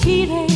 期待